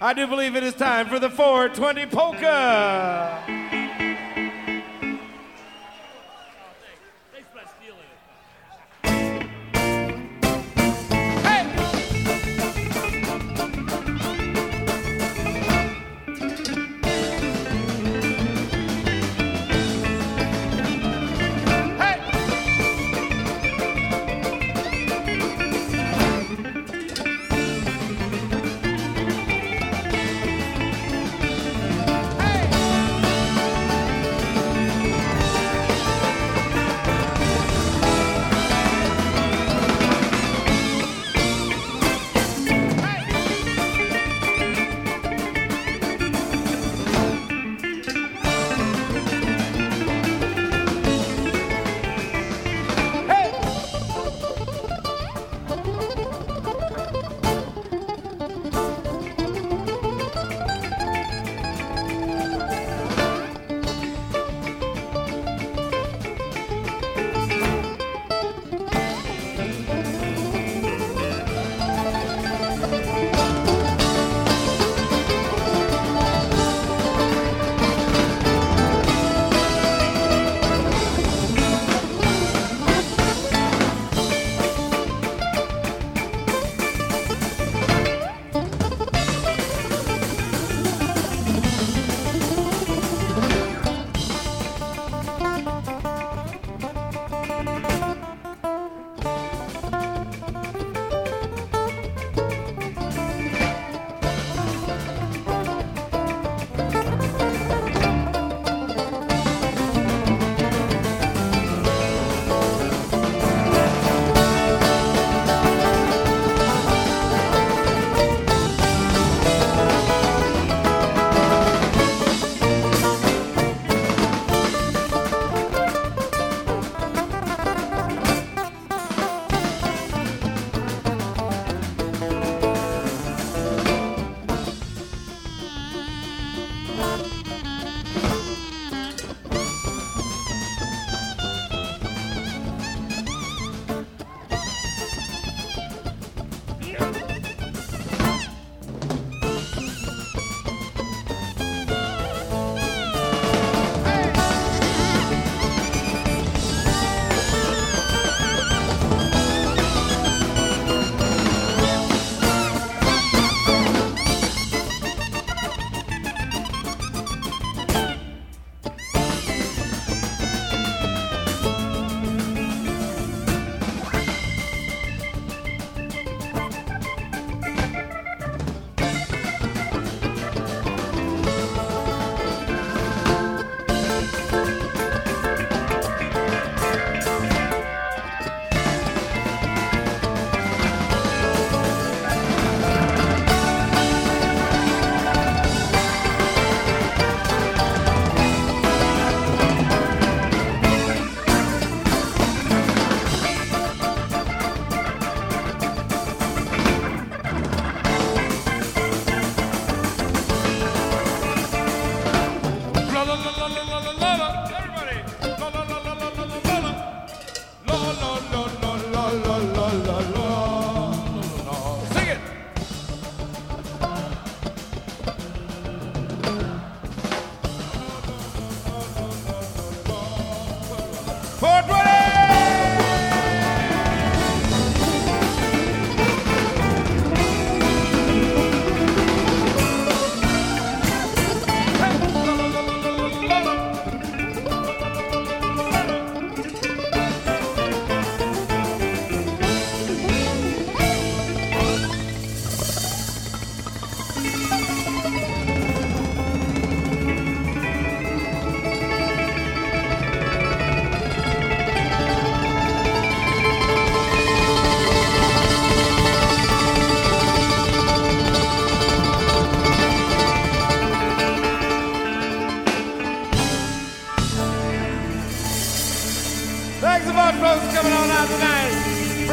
I do believe it is time for the 420 polka.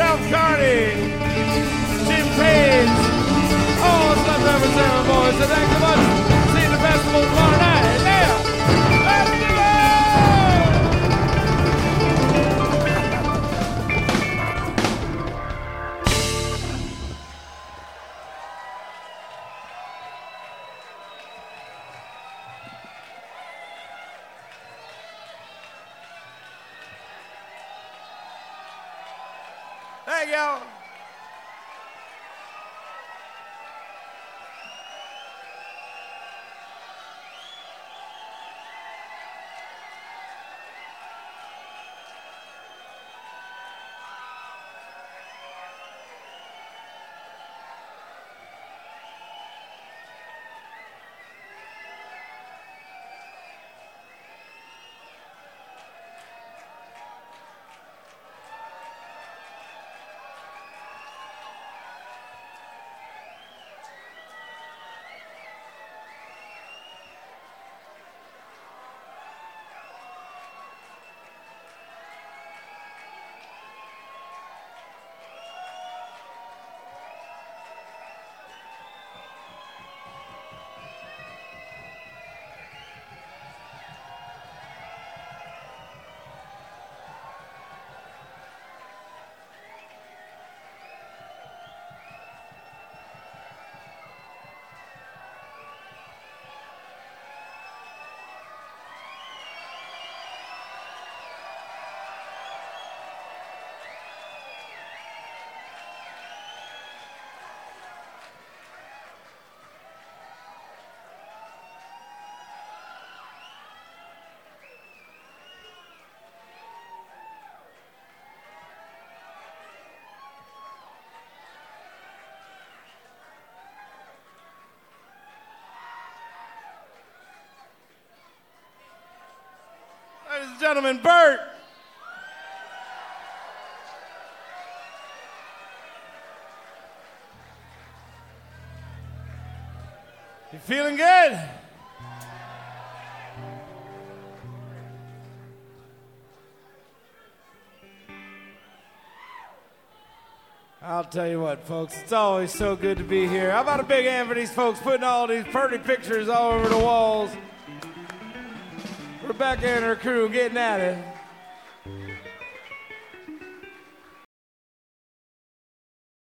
South Carney, Jim Page, all the stuff that was boys. So thank you much. See you at the festival tomorrow. Thank y'all. Gentlemen, Bert. You feeling good? I'll tell you what, folks, it's always so good to be here. How about a big hand for these folks putting all these pretty pictures all over the walls? Rebecca and her crew getting at it.